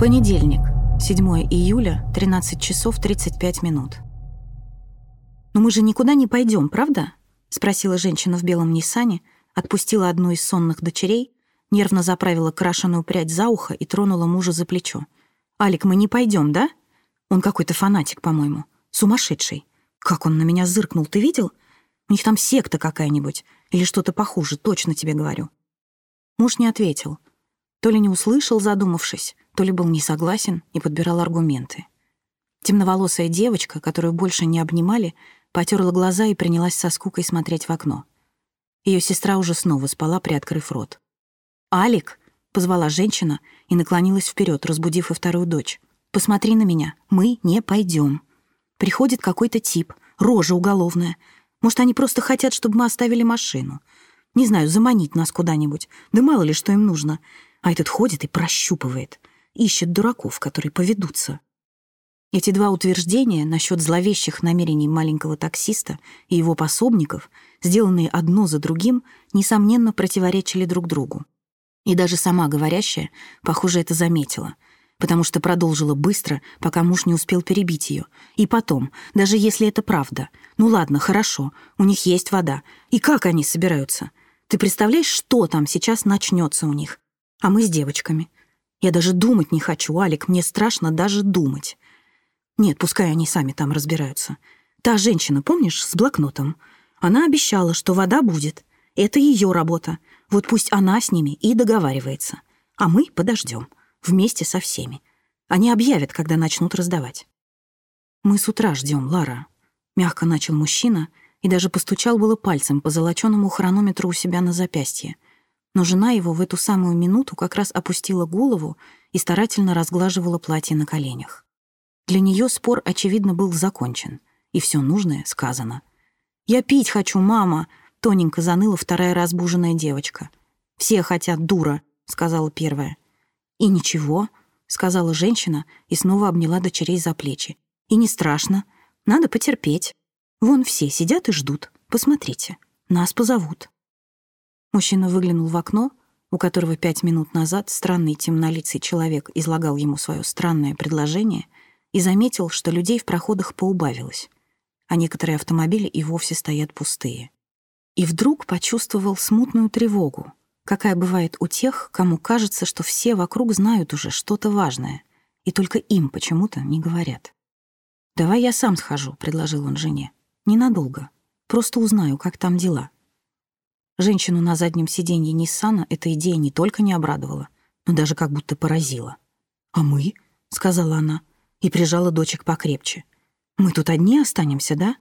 Понедельник, 7 июля, 13 часов 35 минут. «Но мы же никуда не пойдем, правда?» — спросила женщина в белом Ниссане, отпустила одну из сонных дочерей, нервно заправила крашеную прядь за ухо и тронула мужа за плечо. «Алик, мы не пойдем, да? Он какой-то фанатик, по-моему. Сумасшедший. Как он на меня зыркнул, ты видел? У них там секта какая-нибудь. Или что-то похуже, точно тебе говорю». Муж не ответил. То ли не услышал, задумавшись, то ли был не согласен и подбирал аргументы. Темноволосая девочка, которую больше не обнимали, потерла глаза и принялась со скукой смотреть в окно. Ее сестра уже снова спала, приоткрыв рот. «Алик!» — позвала женщина и наклонилась вперед, разбудив и вторую дочь. «Посмотри на меня, мы не пойдем. Приходит какой-то тип, рожа уголовная. Может, они просто хотят, чтобы мы оставили машину. Не знаю, заманить нас куда-нибудь. Да мало ли, что им нужно. А этот ходит и прощупывает. Ищет дураков, которые поведутся. Эти два утверждения насчет зловещих намерений маленького таксиста и его пособников, сделанные одно за другим, несомненно противоречили друг другу. И даже сама говорящая, похоже, это заметила, потому что продолжила быстро, пока муж не успел перебить ее. И потом, даже если это правда, ну ладно, хорошо, у них есть вода. И как они собираются? Ты представляешь, что там сейчас начнется у них? А мы с девочками. Я даже думать не хочу, Алик, мне страшно даже думать. Нет, пускай они сами там разбираются. Та женщина, помнишь, с блокнотом? Она обещала, что вода будет. Это ее работа. Вот пусть она с ними и договаривается. А мы подождем. Вместе со всеми. Они объявят, когда начнут раздавать. «Мы с утра ждем, Лара», — мягко начал мужчина и даже постучал было пальцем по золоченому хронометру у себя на запястье. Но жена его в эту самую минуту как раз опустила голову и старательно разглаживала платье на коленях. Для нее спор, очевидно, был закончен, и все нужное сказано. «Я пить хочу, мама!» — тоненько заныла вторая разбуженная девочка. «Все хотят, дура!» — сказала первая. «И ничего», — сказала женщина и снова обняла дочерей за плечи. «И не страшно. Надо потерпеть. Вон все сидят и ждут. Посмотрите. Нас позовут». Мужчина выглянул в окно, у которого пять минут назад странный темнолицый человек излагал ему свое странное предложение — и заметил, что людей в проходах поубавилось, а некоторые автомобили и вовсе стоят пустые. И вдруг почувствовал смутную тревогу, какая бывает у тех, кому кажется, что все вокруг знают уже что-то важное, и только им почему-то не говорят. «Давай я сам схожу», — предложил он жене. «Ненадолго. Просто узнаю, как там дела». Женщину на заднем сиденье Ниссана эта идея не только не обрадовала, но даже как будто поразила. «А мы?» — сказала она и прижала дочек покрепче. «Мы тут одни останемся, да?»